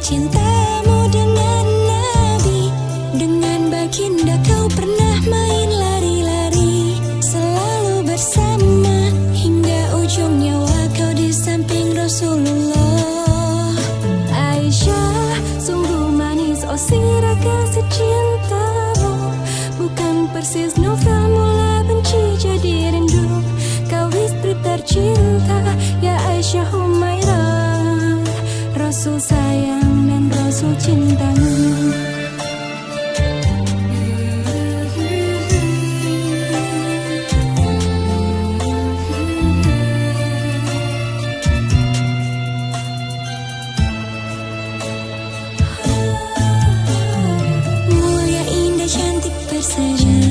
cintamu dengan Nabi. Dengan baginda kau pernah main lari-lari Selalu bersama. Hingga ujung nyawa kau di samping Rasulullah. Aisyah sungguh manis oh sirah kasih cintamu. Bukan persis novel mula benci jadi rindu. Kau istri tercinta ya Aisyah Humairah. Rasul sayang dan cintamu Mulia indah cantik berseri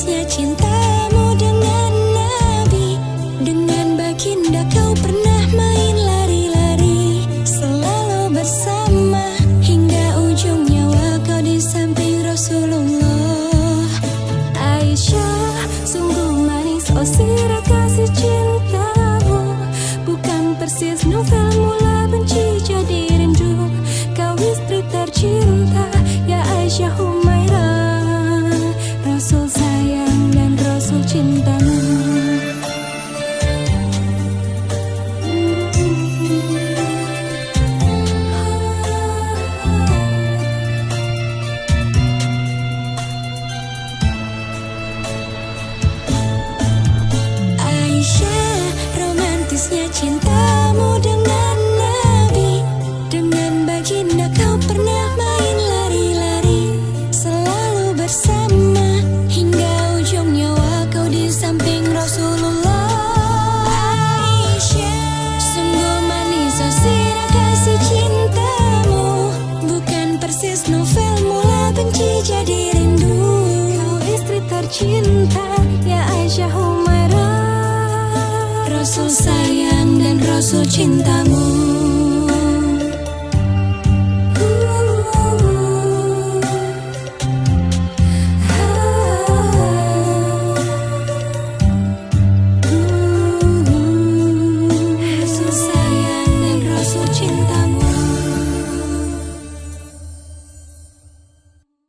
romantisnya cintamu dengan Nabi. Dengan baginda kau pernah main lari-lari. Selalu bersama hingga ujung nyawa kau di samping Rasulullah. Aisyah sungguh manis. Oh sirah kasih cintamu. Bukan persis novel mula benci cintamu dengan Nabi. Dengan baginda kau pernah main lari-lari Selalu bersama. Hingga ujung nyawa kau di samping Rasulullah. Aisyah sungguh manis sirah kasih cintamu. Bukan persis novel mula benci jadi rindu. Istri tercinta ya Aisyah Humairah Rasul sayang dan Rasul cintamu